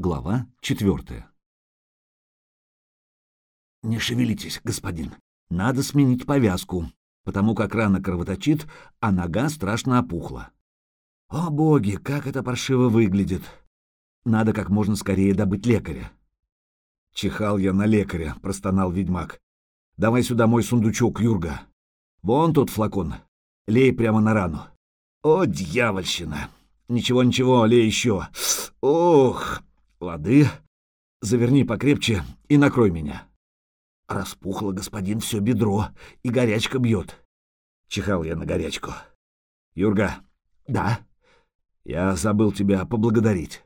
Глава четвертая. «Не шевелитесь, господин. Надо сменить повязку, потому как рана кровоточит, а нога страшно опухла. О боги, как это паршиво выглядит! Надо как можно скорее добыть лекаря». «Чихал я на лекаря», — простонал ведьмак. «Давай сюда мой сундучок, Юрга. Вон тот флакон. Лей прямо на рану. О, дьявольщина! Ничего-ничего, лей еще. Ох, лады. Заверни покрепче и накрой меня. Распухло, господин, все бедро, и горячка бьет. Чихал я на горячку. Юрга. Да. Я забыл тебя поблагодарить.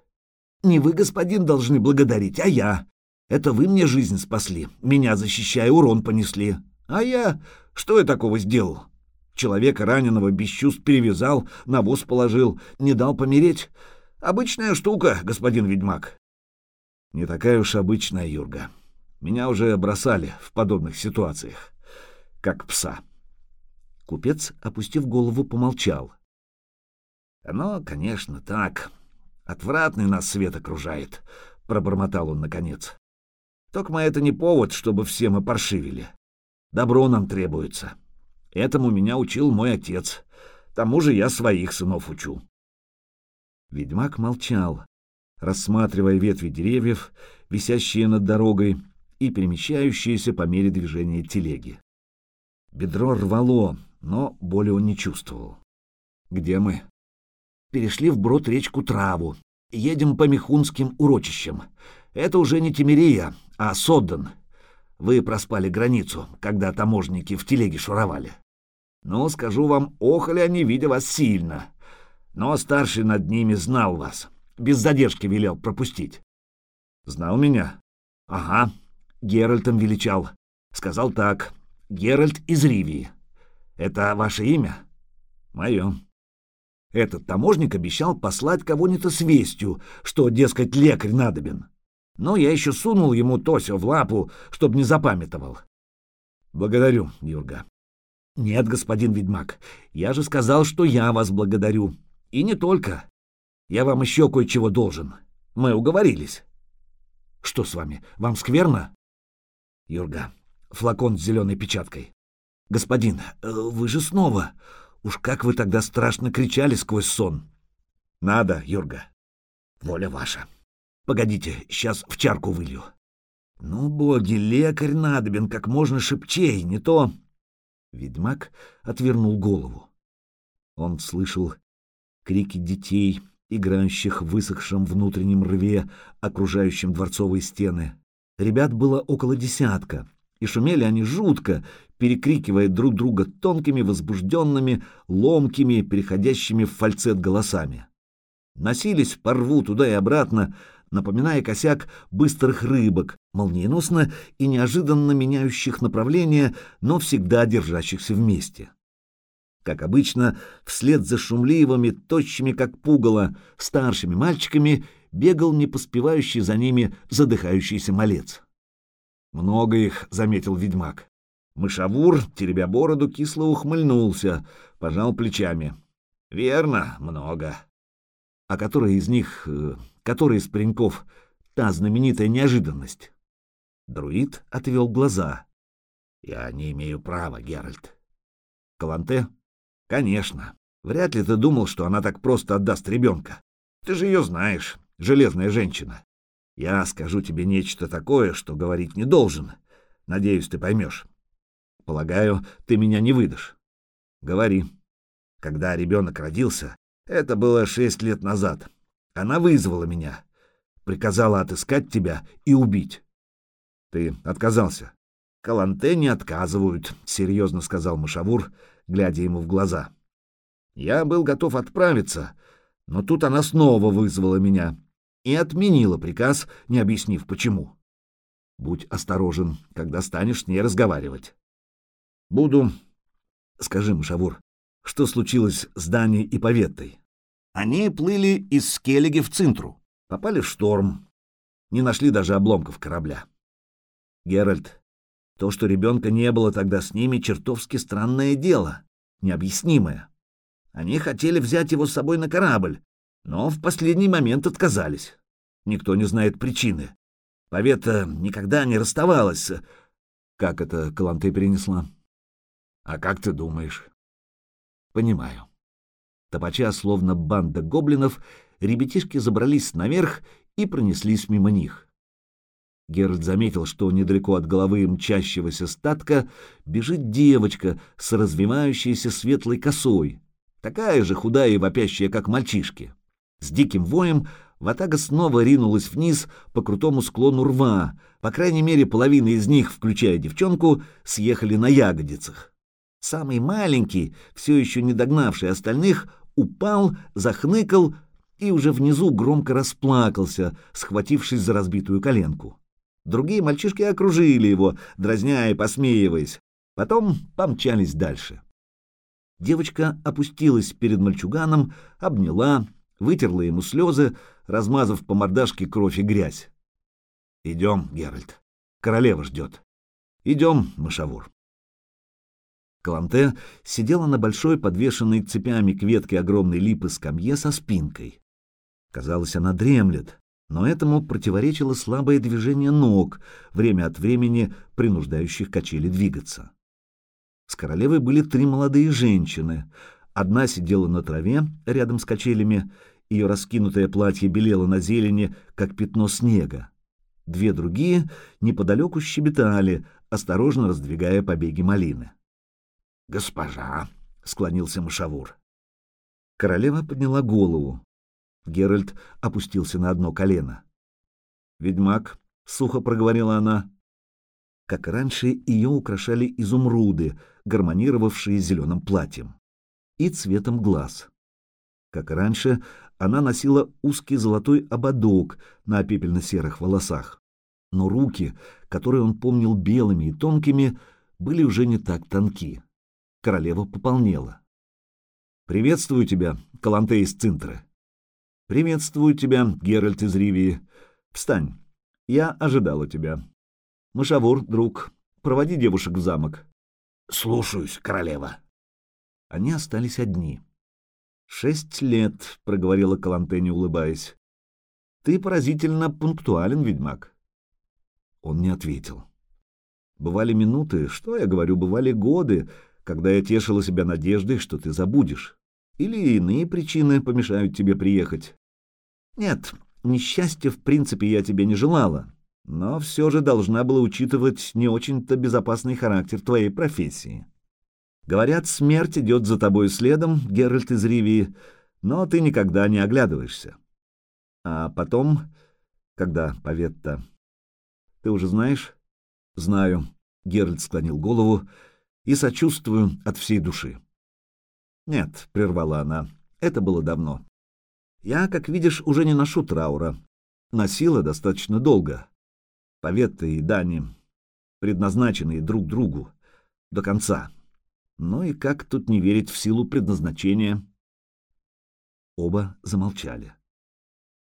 Не вы, господин, должны благодарить, а я. Это вы мне жизнь спасли, меня защищая урон понесли. А я... Что я такого сделал? Человека раненого без чувств перевязал, на воз положил, не дал помереть. Обычная штука, господин ведьмак. Не такая уж обычная, Юрга. Меня уже бросали в подобных ситуациях, как пса. Купец, опустив голову, помолчал. Оно, конечно, так. Отвратный нас свет окружает, пробормотал он наконец. Только это не повод, чтобы все мы паршивили. Добро нам требуется. Этому меня учил мой отец. Тому же я своих сынов учу. Ведьмак молчал, рассматривая ветви деревьев, висящие над дорогой и перемещающиеся по мере движения телеги. Бедро рвало, но боли он не чувствовал. «Где мы?» «Перешли вброд речку Траву. Едем по Михунским урочищам. Это уже не Тимирия, а Соддан. Вы проспали границу, когда таможники в телеге шуровали. Но, скажу вам, охали они, видя вас сильно. Но старший над ними знал вас. Без задержки велел пропустить. Знал меня? Ага. Геральтом величал. Сказал так. Геральт из Ривии. Это ваше имя? Мое. Этот таможник обещал послать кого-нибудь с вестью, что, дескать, лекарь надобен. Но я еще сунул ему Тосю в лапу, чтобы не запамятовал. Благодарю, Юрга. «Нет, господин ведьмак, я же сказал, что я вас благодарю. И не только. Я вам еще кое-чего должен. Мы уговорились». «Что с вами? Вам скверно?» «Юрга, флакон с зеленой печаткой. Господин, э, вы же снова... Уж как вы тогда страшно кричали сквозь сон!» «Надо, Юрга. Воля ваша. Погодите, сейчас в чарку вылью». «Ну, боги, лекарь надобен как можно шепчей, не то...» Ведьмак отвернул голову. Он слышал крики детей, играющих в высохшем внутреннем рве, окружающем дворцовые стены. Ребят было около десятка, и шумели они жутко, перекрикивая друг друга тонкими, возбужденными, ломкими, переходящими в фальцет голосами. Носились по рву туда и обратно, напоминая косяк быстрых рыбок, молниеносно и неожиданно меняющих направление, но всегда держащихся вместе. Как обычно, вслед за шумливыми, тощими как пугало, старшими мальчиками бегал не поспевающий за ними задыхающийся малец. «Много их», — заметил ведьмак. Мышавур, теребя бороду, кисло ухмыльнулся, пожал плечами. «Верно, много. А который из них э, который из пареньков та знаменитая неожиданность? Друид отвел глаза. Я не имею права, Геральт. Каланте? Конечно. Вряд ли ты думал, что она так просто отдаст ребенка. Ты же ее знаешь, железная женщина. Я скажу тебе нечто такое, что говорить не должен. Надеюсь, ты поймешь. Полагаю, ты меня не выдашь. Говори. Когда ребенок родился, это было шесть лет назад, она вызвала меня, приказала отыскать тебя и убить. Ты отказался. Каланте не отказывают, серьезно сказал Машавур, глядя ему в глаза. Я был готов отправиться, но тут она снова вызвала меня и отменила приказ, не объяснив почему. Будь осторожен, когда станешь с ней разговаривать. Буду. Скажи, Машавур, что случилось с Даней и Поветтой? Они плыли из Скеллиги в Цинтру, попали в шторм, не нашли даже обломков корабля. Геральт, то, что ребенка не было тогда с ними, чертовски странное дело, необъяснимое. Они хотели взять его с собой на корабль, но в последний момент отказались. Никто не знает причины. Повета никогда не расставалась. Как это Каланте перенесла? А как ты думаешь? Понимаю. Топача, словно банда гоблинов, ребятишки забрались наверх и пронеслись мимо них. Геральт заметил, что недалеко от головы мчащегося статка бежит девочка с развивающейся светлой косой, такая же худая и вопящая, как мальчишки. С диким воем Ватага снова ринулась вниз по крутому склону рва, по крайней мере половина из них, включая девчонку, съехали на ягодицах. Самый маленький, все еще не догнавший остальных, упал, захныкал и уже внизу громко расплакался, схватившись за разбитую коленку. Другие мальчишки окружили его, дразня и посмеиваясь. Потом помчались дальше. Девочка опустилась перед мальчуганом, обняла, вытерла ему слезы, размазав по мордашке кровь и грязь. «Идем, Геральт. Королева ждет. Идем, мышавур». Каланте сидела на большой, подвешенной цепями к ветке огромной липы скамье со спинкой. Казалось, она дремлет, но этому противоречило слабое движение ног, время от времени принуждающих качели двигаться. С королевой были три молодые женщины. Одна сидела на траве рядом с качелями, ее раскинутое платье белело на зелени, как пятно снега. Две другие неподалеку щебетали, осторожно раздвигая побеги малины. «Госпожа!» — склонился Машавур. Королева подняла голову. Геральт опустился на одно колено. «Ведьмак», — сухо проговорила она. Как раньше, ее украшали изумруды, гармонировавшие зеленым платьем, и цветом глаз. Как раньше, она носила узкий золотой ободок на пепельно-серых волосах. Но руки, которые он помнил белыми и тонкими, были уже не так тонки. Королева пополнела. «Приветствую тебя, Каланте из Цинтры», «Приветствую тебя, Геральт из Ривии. Встань. Я ожидала тебя. Мышавур, друг, проводи девушек в замок». «Слушаюсь, королева». Они остались одни. «Шесть лет», — проговорила Калантени, улыбаясь. «Ты поразительно пунктуален, ведьмак». Он не ответил. Бывали минуты, что я говорю, бывали годы, когда я тешила себя надеждой, что ты забудешь. Или иные причины помешают тебе приехать. Нет, несчастья в принципе я тебе не желала, но все же должна была учитывать не очень-то безопасный характер твоей профессии. Говорят, смерть идет за тобой следом, Геральт из Ривии, но ты никогда не оглядываешься. А потом, когда Паветта... Ты уже знаешь? Знаю. Геральт склонил голову и сочувствую от всей души. Нет, прервала она, это было давно. Я, как видишь, уже не ношу траура. Носила достаточно долго. Поветы и Дани предназначенные друг другу до конца. Ну и как тут не верить в силу предназначения? Оба замолчали.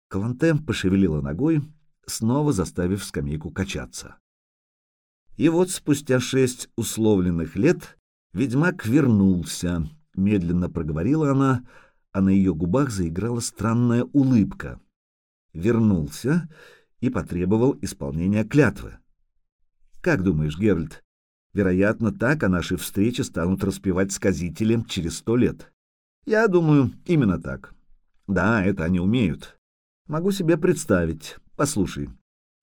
Калантем пошевелила ногой, снова заставив скамейку качаться. И вот спустя шесть условленных лет ведьмак вернулся, медленно проговорила она, а на ее губах заиграла странная улыбка. Вернулся и потребовал исполнения клятвы. Как думаешь, Геральт, вероятно, так о нашей встрече станут распевать сказителям через сто лет? Я думаю, именно так. Да, это они умеют. Могу себе представить. Послушай.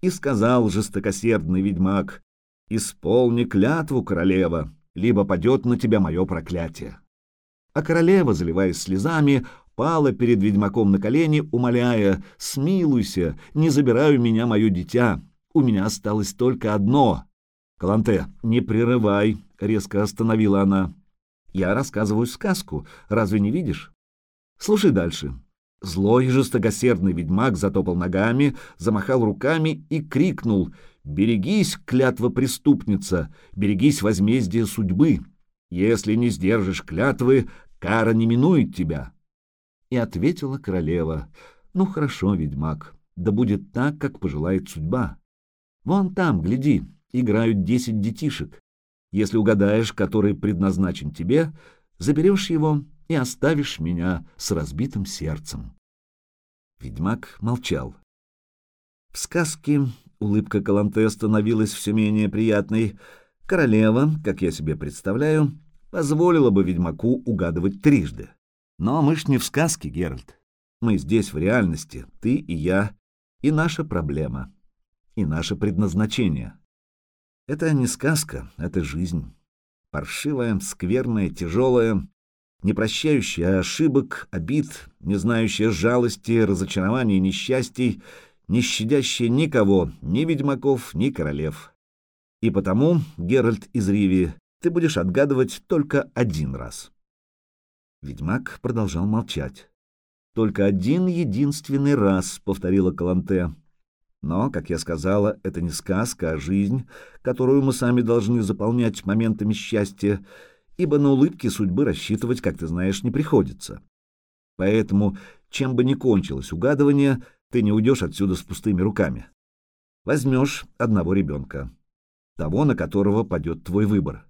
И сказал жестокосердный ведьмак, «Исполни клятву, королева, либо падет на тебя мое проклятие» а королева, заливаясь слезами, пала перед ведьмаком на колени, умоляя «Смилуйся, не забирай у меня мое дитя, у меня осталось только одно». «Каланте, не прерывай», — резко остановила она. «Я рассказываю сказку, разве не видишь?» «Слушай дальше». Злой жестокосердный ведьмак затопал ногами, замахал руками и крикнул «Берегись, клятва преступница, берегись возмездия судьбы!» Если не сдержишь клятвы, кара не минует тебя. И ответила королева, ну хорошо, ведьмак, да будет так, как пожелает судьба. Вон там, гляди, играют десять детишек. Если угадаешь, который предназначен тебе, заберешь его и оставишь меня с разбитым сердцем. Ведьмак молчал. В сказке улыбка Каланте становилась все менее приятной. Королева, как я себе представляю, позволила бы ведьмаку угадывать трижды. Но мы ж не в сказке, Геральт. Мы здесь в реальности, ты и я, и наша проблема, и наше предназначение. Это не сказка, это жизнь. Паршивая, скверная, тяжелая, не прощающая ошибок, обид, не знающая жалости, разочарований несчастий, не щадящая никого, ни ведьмаков, ни королев. И потому, Геральт из Риви, ты будешь отгадывать только один раз. Ведьмак продолжал молчать. «Только один единственный раз», — повторила Каланте. «Но, как я сказала, это не сказка, а жизнь, которую мы сами должны заполнять моментами счастья, ибо на улыбки судьбы рассчитывать, как ты знаешь, не приходится. Поэтому, чем бы ни кончилось угадывание, ты не уйдешь отсюда с пустыми руками. Возьмешь одного ребенка, того, на которого падет твой выбор.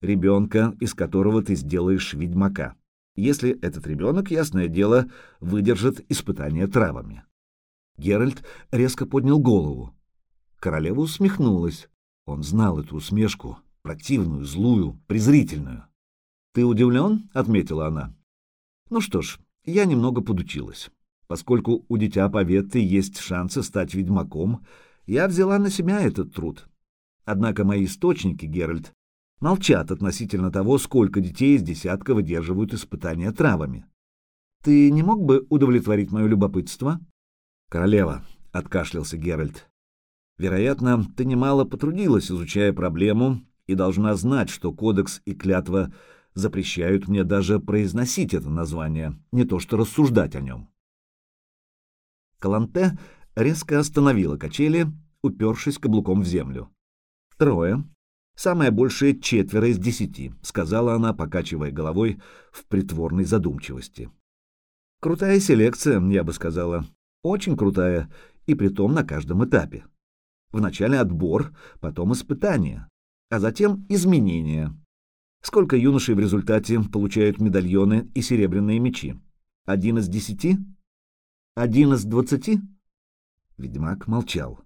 Ребенка, из которого ты сделаешь ведьмака, если этот ребенок, ясное дело, выдержит испытание травами. Геральт резко поднял голову. Королева усмехнулась. Он знал эту усмешку, противную, злую, презрительную. «Ты удивлен?» — отметила она. «Ну что ж, я немного подучилась. Поскольку у дитя Поветы есть шансы стать ведьмаком, я взяла на себя этот труд. Однако мои источники, Геральт, молчат относительно того, сколько детей из десятка выдерживают испытания травами. Ты не мог бы удовлетворить мое любопытство? Королева, — откашлялся Геральт. Вероятно, ты немало потрудилась, изучая проблему, и должна знать, что кодекс и клятва запрещают мне даже произносить это название, не то что рассуждать о нем. Каланте резко остановила качели, упершись каблуком в землю. «Трое. Самое большее четверо из десяти», — сказала она, покачивая головой в притворной задумчивости. «Крутая селекция, я бы сказала. Очень крутая, и притом на каждом этапе. Вначале отбор, потом испытание, а затем изменения. Сколько юношей в результате получают медальоны и серебряные мечи? Один из десяти? Один из двадцати? Ведьмак молчал.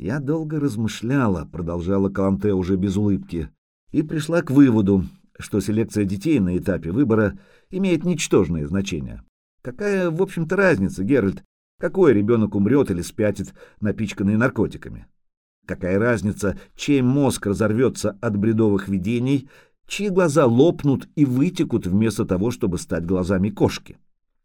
Я долго размышляла, продолжала Каланте уже без улыбки, и пришла к выводу, что селекция детей на этапе выбора имеет ничтожное значение. Какая, в общем-то, разница, Геральт, какой ребенок умрет или спятит, напичканный наркотиками? Какая разница, чей мозг разорвется от бредовых видений, чьи глаза лопнут и вытекут вместо того, чтобы стать глазами кошки?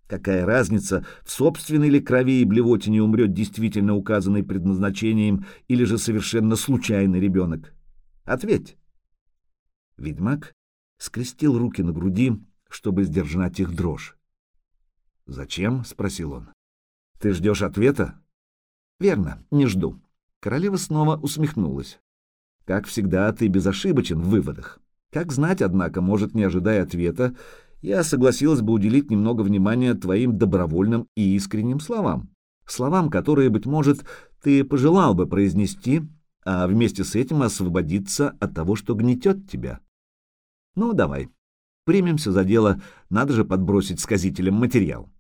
Какая разница, в собственной ли крови и блевотине умрет действительно указанный предназначением или же совершенно случайный ребенок? Ответь. Ведьмак скрестил руки на груди, чтобы сдержать их дрожь. «Зачем?» — спросил он. «Ты ждешь ответа?» «Верно, не жду». Королева снова усмехнулась. «Как всегда, ты безошибочен в выводах. Как знать, однако, может, не ожидая ответа, я согласилась бы уделить немного внимания твоим добровольным и искренним словам. Словам, которые, быть может, ты пожелал бы произнести, а вместе с этим освободиться от того, что гнетет тебя. Ну, давай, примемся за дело, надо же подбросить сказителям материал.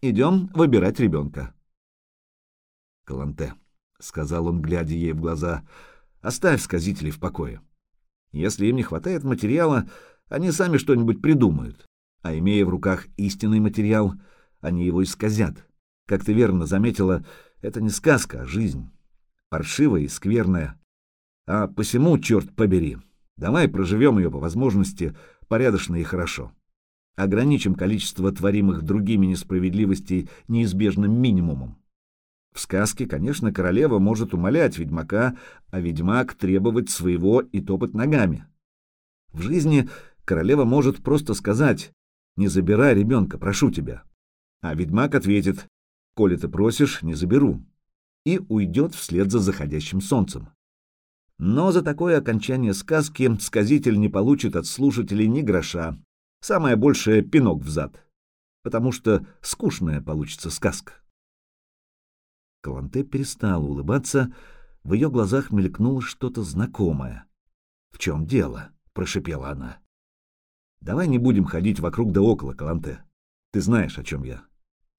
Идем выбирать ребенка. Каланте, — сказал он, глядя ей в глаза, — оставь сказителей в покое. Если им не хватает материала, они сами что-нибудь придумают а имея в руках истинный материал, они его исказят. Как ты верно заметила, это не сказка, а жизнь. Паршивая и скверная. А посему, черт побери, давай проживем ее по возможности порядочно и хорошо. Ограничим количество творимых другими несправедливостей неизбежным минимумом. В сказке, конечно, королева может умолять ведьмака, а ведьмак требовать своего и топать ногами. В жизни королева может просто сказать не забирай ребенка, прошу тебя. А ведьмак ответит, коли ты просишь, не заберу. И уйдет вслед за заходящим солнцем. Но за такое окончание сказки сказитель не получит от слушателей ни гроша, самое большее пинок в зад, потому что скучная получится сказка. Каланте перестала улыбаться, в ее глазах мелькнуло что-то знакомое. «В чем дело?» — прошепела она. Давай не будем ходить вокруг да около, Каланте. Ты знаешь, о чем я.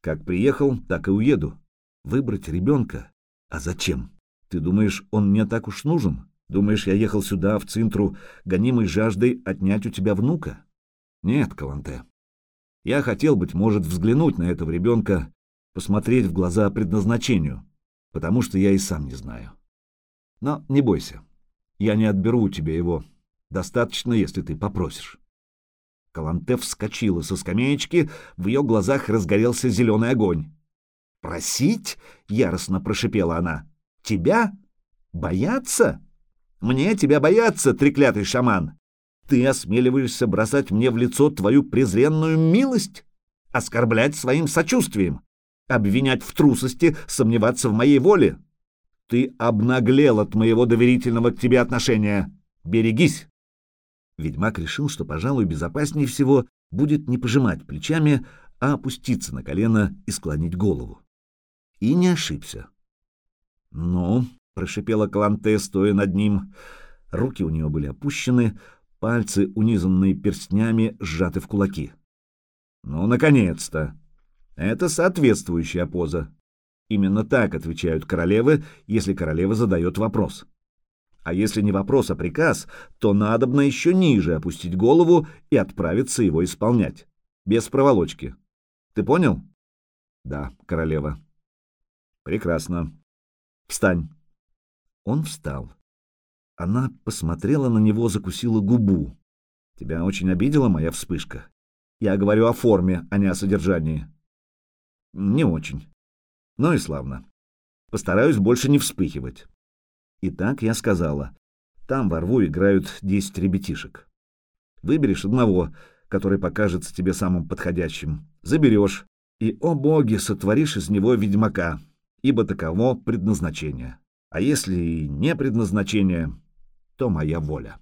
Как приехал, так и уеду. Выбрать ребенка А зачем? Ты думаешь, он мне так уж нужен? Думаешь, я ехал сюда, в Цинтру, гонимой жаждой отнять у тебя внука? Нет, Каланте. Я хотел, быть может, взглянуть на этого ребенка, посмотреть в глаза предназначению, потому что я и сам не знаю. Но не бойся, я не отберу у тебя его. Достаточно, если ты попросишь. Каланте вскочила со скамеечки, в ее глазах разгорелся зеленый огонь. «Просить?» — яростно прошипела она. «Тебя? Бояться? Мне тебя бояться, треклятый шаман! Ты осмеливаешься бросать мне в лицо твою презренную милость? Оскорблять своим сочувствием? Обвинять в трусости, сомневаться в моей воле? Ты обнаглел от моего доверительного к тебе отношения. Берегись!» Ведьмак решил, что, пожалуй, безопаснее всего будет не пожимать плечами, а опуститься на колено и склонить голову. И не ошибся. «Ну», — прошипела Каланте, стоя над ним, руки у нее были опущены, пальцы, унизанные перстнями, сжаты в кулаки. «Ну, наконец-то! Это соответствующая поза. Именно так отвечают королевы, если королева задает вопрос. А если не вопрос, а приказ, то надобно еще ниже опустить голову и отправиться его исполнять. Без проволочки. Ты понял? Да, королева. Прекрасно. Встань. Он встал. Она посмотрела на него, закусила губу. Тебя очень обидела моя вспышка? Я говорю о форме, а не о содержании. Не очень. Ну и славно. Постараюсь больше не вспыхивать. И так я сказала. Там во рву играют десять ребятишек. Выберешь одного, который покажется тебе самым подходящим. Заберешь. И, о боги, сотворишь из него ведьмака, ибо таково предназначение. А если и не предназначение, то моя воля.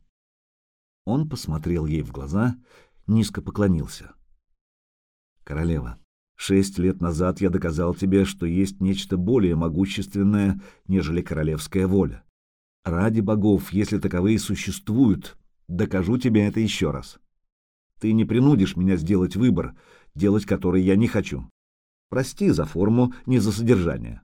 Он посмотрел ей в глаза, низко поклонился. Королева, шесть лет назад я доказал тебе, что есть нечто более могущественное, нежели королевская воля. Ради богов, если таковые существуют, докажу тебе это еще раз. Ты не принудишь меня сделать выбор, делать который я не хочу. Прости за форму, не за содержание.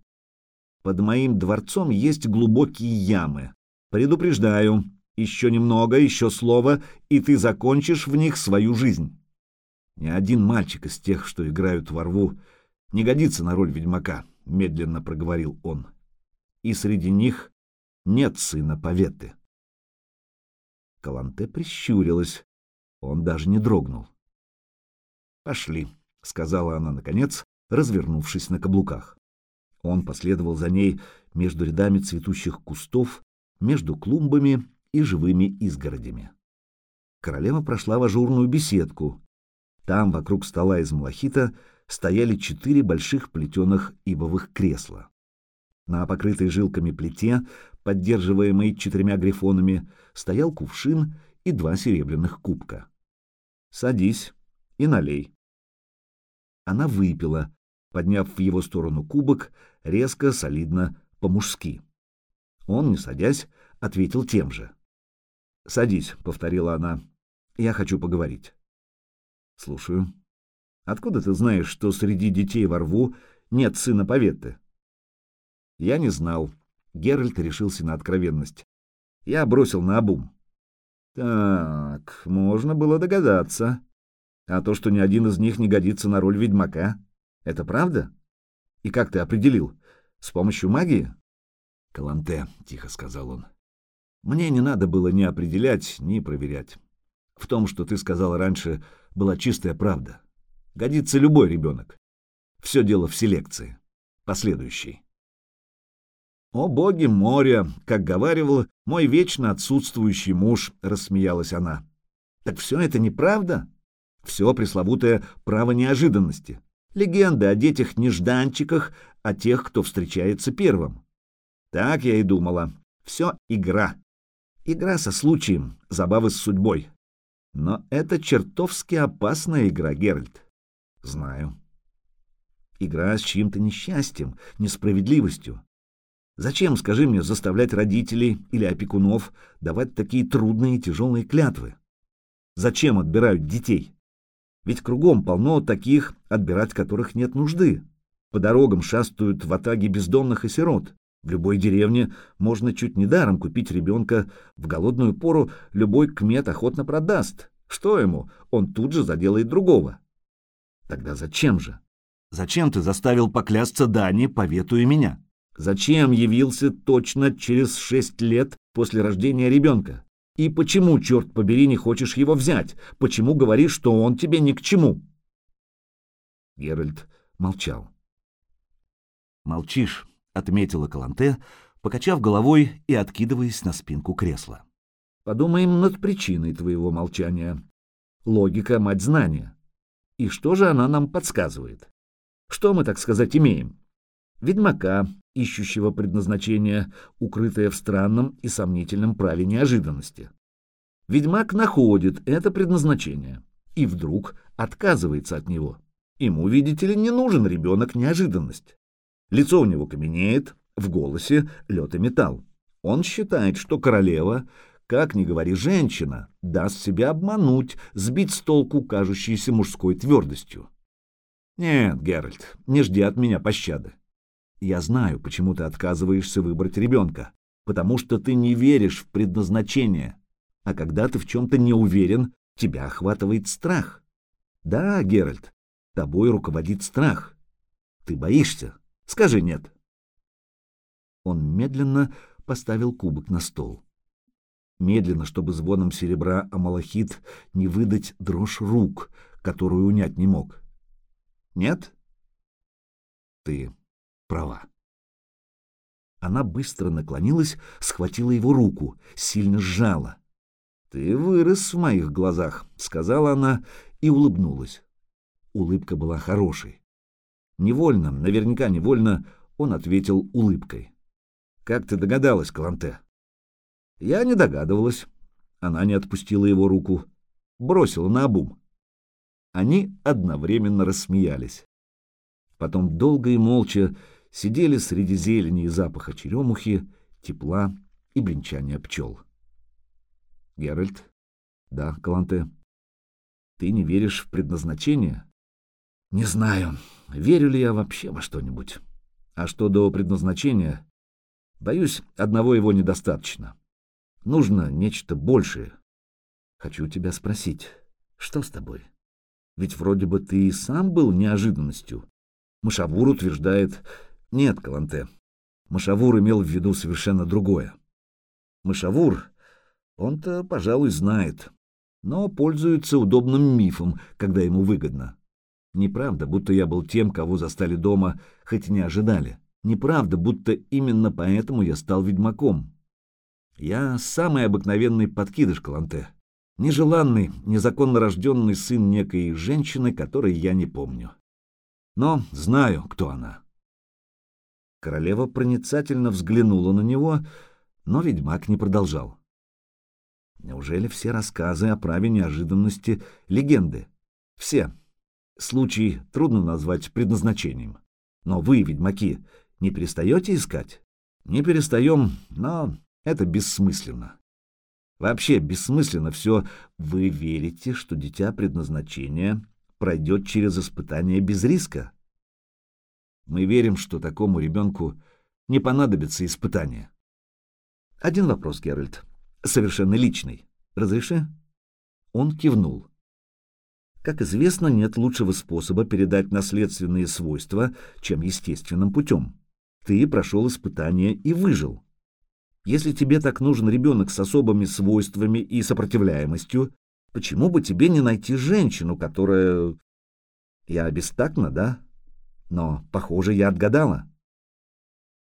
Под моим дворцом есть глубокие ямы. Предупреждаю, еще немного, еще слово, и ты закончишь в них свою жизнь. Ни один мальчик из тех, что играют во рву, не годится на роль ведьмака, — медленно проговорил он. И среди них нет сына Поветы. Каланте прищурилась. Он даже не дрогнул. «Пошли», — сказала она наконец, развернувшись на каблуках. Он последовал за ней между рядами цветущих кустов, между клумбами и живыми изгородями. Королева прошла в ажурную беседку. Там, вокруг стола из малахита, стояли четыре больших плетеных ивовых кресла. На покрытой жилками плите поддерживаемый четырьмя грифонами, стоял кувшин и два серебряных кубка. «Садись и налей». Она выпила, подняв в его сторону кубок, резко, солидно, по-мужски. Он, не садясь, ответил тем же. «Садись», — повторила она, — «я хочу поговорить». «Слушаю. Откуда ты знаешь, что среди детей во рву нет сына Поветы?» «Я не знал», Геральт решился на откровенность. Я бросил на обум. Так, можно было догадаться. А то, что ни один из них не годится на роль ведьмака, это правда? И как ты определил? С помощью магии? Каланте, тихо сказал он. Мне не надо было ни определять, ни проверять. В том, что ты сказал раньше, была чистая правда. Годится любой ребенок. Все дело в селекции, последующей. «О боги моря!» — как говаривал мой вечно отсутствующий муж, — рассмеялась она. «Так все это неправда? Все пресловутое право неожиданности. Легенды о детях-нежданчиках, о тех, кто встречается первым. Так я и думала. Все игра. Игра со случаем, забавы с судьбой. Но это чертовски опасная игра, Геральт. Знаю. Игра с чьим-то несчастьем, несправедливостью. Зачем, скажи мне, заставлять родителей или опекунов давать такие трудные и тяжелые клятвы? Зачем отбирают детей? Ведь кругом полно таких, отбирать которых нет нужды. По дорогам шастают в атаге бездомных и сирот. В любой деревне можно чуть не даром купить ребенка, в голодную пору любой кмет охотно продаст. Что ему? Он тут же заделает другого. Тогда зачем же? Зачем ты заставил поклясться Дани, поветуя меня? Зачем явился точно через шесть лет после рождения ребенка? И почему, черт побери, не хочешь его взять? Почему говоришь, что он тебе ни к чему?» Геральт молчал. «Молчишь», — отметила Каланте, покачав головой и откидываясь на спинку кресла. «Подумаем над причиной твоего молчания. Логика — мать знания. И что же она нам подсказывает? Что мы, так сказать, имеем? Ведьмака, ищущего предназначения, укрытое в странном и сомнительном праве неожиданности. Ведьмак находит это предназначение и вдруг отказывается от него. Ему, видите ли, не нужен ребенок неожиданность. Лицо у него каменеет, в голосе лед и металл. Он считает, что королева, как ни говори женщина, даст себя обмануть, сбить с толку кажущейся мужской твердостью. Нет, Геральт, не жди от меня пощады. Я знаю, почему ты отказываешься выбрать ребенка. Потому что ты не веришь в предназначение. А когда ты в чем-то не уверен, тебя охватывает страх. Да, Геральт, тобой руководит страх. Ты боишься. Скажи «нет». Он медленно поставил кубок на стол. Медленно, чтобы звоном серебра Амалахит не выдать дрожь рук, которую унять не мог. «Нет?» «Ты права. Она быстро наклонилась, схватила его руку, сильно сжала. «Ты вырос в моих глазах», — сказала она и улыбнулась. Улыбка была хорошей. Невольно, наверняка невольно, он ответил улыбкой. «Как ты догадалась, Каланте?» «Я не догадывалась». Она не отпустила его руку, бросила на обум. Они одновременно рассмеялись. Потом долго и молча сидели среди зелени и запаха черемухи, тепла и бренчания пчел. Геральт? Да, Каланте. Ты не веришь в предназначение? Не знаю, верю ли я вообще во что-нибудь. А что до предназначения? Боюсь, одного его недостаточно. Нужно нечто большее. Хочу тебя спросить, что с тобой? Ведь вроде бы ты и сам был неожиданностью. Мышавур утверждает, нет, Каланте. Мышавур имел в виду совершенно другое. Мышавур, он-то, пожалуй, знает, но пользуется удобным мифом, когда ему выгодно. Неправда, будто я был тем, кого застали дома, хоть и не ожидали. Неправда, будто именно поэтому я стал ведьмаком. Я самый обыкновенный подкидыш Каланте. Нежеланный, незаконно рожденный сын некой женщины, которой я не помню. Но знаю, кто она. Королева проницательно взглянула на него, но ведьмак не продолжал. Неужели все рассказы о праве неожиданности — легенды? Все. Случай трудно назвать предназначением. Но вы, ведьмаки, не перестаете искать? Не перестаем, но это бессмысленно. Вообще бессмысленно все. Вы верите, что дитя предназначения пройдет через испытание без риска? Мы верим, что такому ребенку не понадобится испытания. Один вопрос, Геральт. Совершенно личный. Разреши? Он кивнул. Как известно, нет лучшего способа передать наследственные свойства, чем естественным путем. Ты прошел испытание и выжил. Если тебе так нужен ребенок с особыми свойствами и сопротивляемостью, почему бы тебе не найти женщину, которая... Я бестактна, да? Но, похоже, я отгадала.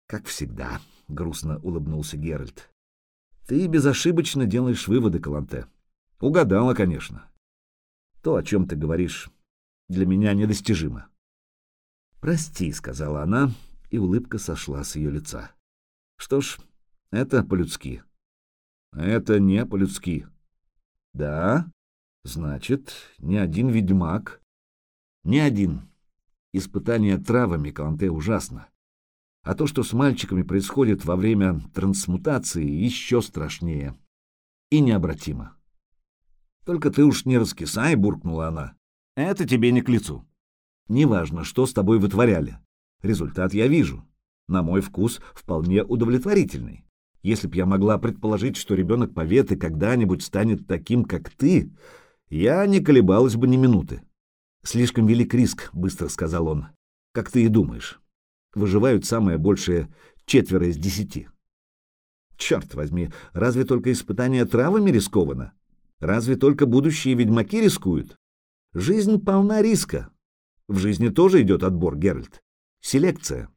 Как всегда, грустно улыбнулся Геральт. Ты безошибочно делаешь выводы, Каланте. Угадала, конечно. То, о чем ты говоришь, для меня недостижимо. Прости, сказала она, и улыбка сошла с ее лица. Что ж, это по-людски. Это не по-людски. Да? Значит, ни один ведьмак, ни один Испытание травами Каланте ужасно. А то, что с мальчиками происходит во время трансмутации, еще страшнее. И необратимо. «Только ты уж не раскисай», — буркнула она. «Это тебе не к лицу. Неважно, что с тобой вытворяли. Результат я вижу. на мой вкус, вполне удовлетворительный. Если б я могла предположить, что ребенок Поветы когда-нибудь станет таким, как ты, я не колебалась бы ни минуты. Слишком велик риск, быстро сказал он. Как ты и думаешь. Выживают самое большее четверо из десяти. Черт возьми, разве только испытание травами рискованно? Разве только будущие ведьмаки рискуют? Жизнь полна риска. В жизни тоже идет отбор, Геральт. Селекция.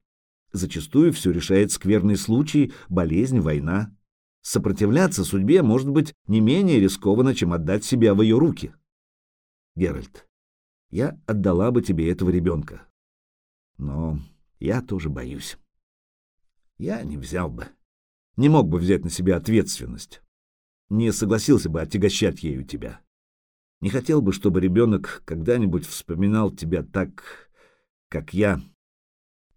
Зачастую все решает скверный случай, болезнь, война. Сопротивляться судьбе может быть не менее рискованно, чем отдать себя в ее руки. Геральт, я отдала бы тебе этого ребенка. Но я тоже боюсь. Я не взял бы. Не мог бы взять на себя ответственность. Не согласился бы отягощать ею тебя. Не хотел бы, чтобы ребенок когда-нибудь вспоминал тебя так, как я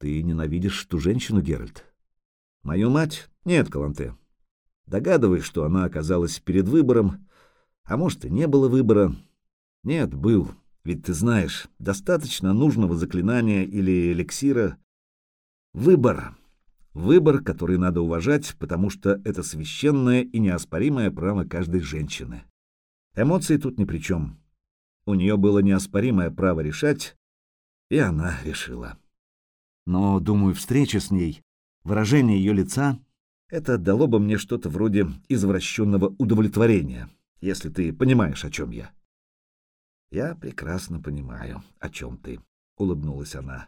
ты ненавидишь ту женщину, Геральт? Мою мать? Нет, Каланте. Догадываюсь, что она оказалась перед выбором, а может и не было выбора. Нет, был. Ведь ты знаешь, достаточно нужного заклинания или эликсира. Выбор. Выбор, который надо уважать, потому что это священное и неоспоримое право каждой женщины. Эмоции тут ни при чем. У нее было неоспоримое право решать, и она решила. Но, думаю, встреча с ней, выражение ее лица — это дало бы мне что-то вроде извращенного удовлетворения, если ты понимаешь, о чем я. «Я прекрасно понимаю, о чем ты», — улыбнулась она.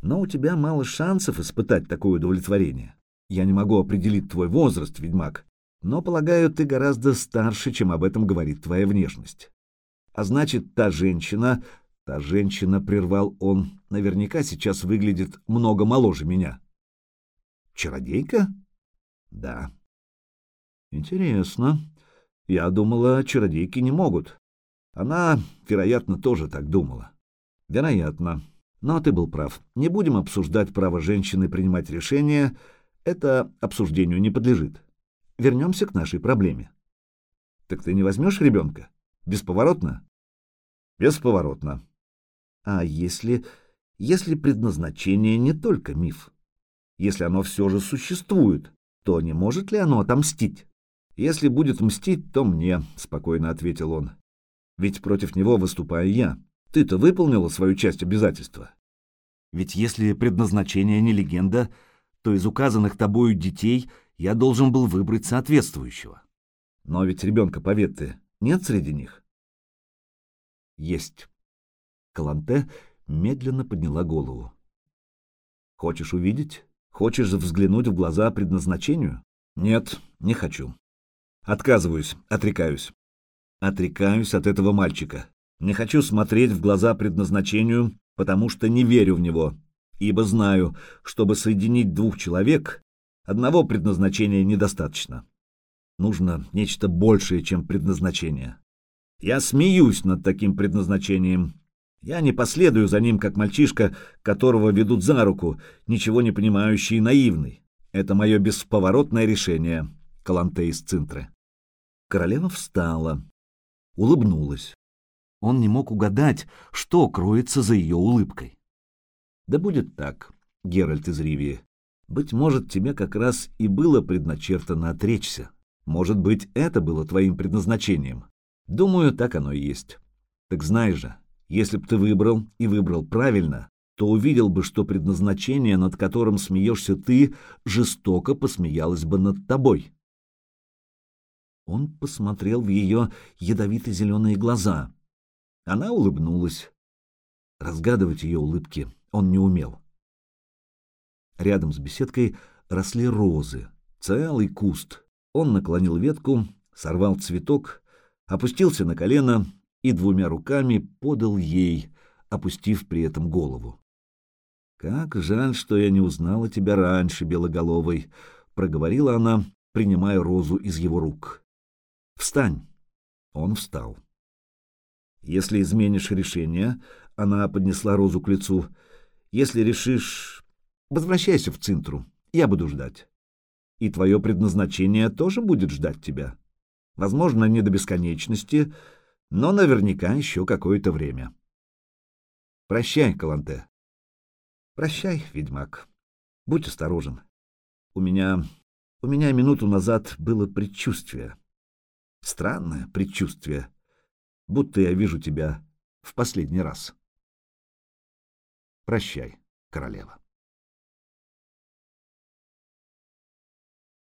«Но у тебя мало шансов испытать такое удовлетворение. Я не могу определить твой возраст, ведьмак, но, полагаю, ты гораздо старше, чем об этом говорит твоя внешность. А значит, та женщина, Та женщина, прервал он, наверняка сейчас выглядит много моложе меня. Чародейка? Да. Интересно. Я думала, чародейки не могут. Она, вероятно, тоже так думала. Вероятно. Но ты был прав. Не будем обсуждать право женщины принимать решения. Это обсуждению не подлежит. Вернемся к нашей проблеме. Так ты не возьмешь ребенка? Бесповоротно? Бесповоротно. А если... если предназначение не только миф? Если оно все же существует, то не может ли оно отомстить? Если будет мстить, то мне, — спокойно ответил он. Ведь против него выступаю я. Ты-то выполнила свою часть обязательства. Ведь если предназначение не легенда, то из указанных тобою детей я должен был выбрать соответствующего. Но ведь ребенка Поветты нет среди них? Есть. Каланте медленно подняла голову. «Хочешь увидеть? Хочешь взглянуть в глаза предназначению?» «Нет, не хочу. Отказываюсь, отрекаюсь. Отрекаюсь от этого мальчика. Не хочу смотреть в глаза предназначению, потому что не верю в него, ибо знаю, чтобы соединить двух человек, одного предназначения недостаточно. Нужно нечто большее, чем предназначение. Я смеюсь над таким предназначением, я не последую за ним, как мальчишка, которого ведут за руку, ничего не понимающий и наивный. Это мое бесповоротное решение, Каланте из Цинтры. Королева встала, улыбнулась. Он не мог угадать, что кроется за ее улыбкой. Да будет так, Геральт из Ривии. Быть может, тебе как раз и было предначертано отречься. Может быть, это было твоим предназначением. Думаю, так оно и есть. Так знай же, если б ты выбрал и выбрал правильно, то увидел бы, что предназначение, над которым смеешься ты, жестоко посмеялось бы над тобой. Он посмотрел в ее ядовито-зеленые глаза. Она улыбнулась. Разгадывать ее улыбки он не умел. Рядом с беседкой росли розы, целый куст. Он наклонил ветку, сорвал цветок, опустился на колено и двумя руками подал ей, опустив при этом голову. «Как жаль, что я не узнала тебя раньше, Белоголовой», — проговорила она, принимая розу из его рук. «Встань!» Он встал. «Если изменишь решение...» — она поднесла розу к лицу. «Если решишь... Возвращайся в Цинтру, я буду ждать. И твое предназначение тоже будет ждать тебя. Возможно, не до бесконечности, — но наверняка еще какое-то время. Прощай, Каланте. Прощай, ведьмак. Будь осторожен. У меня... у меня минуту назад было предчувствие. Странное предчувствие. Будто я вижу тебя в последний раз. Прощай, королева.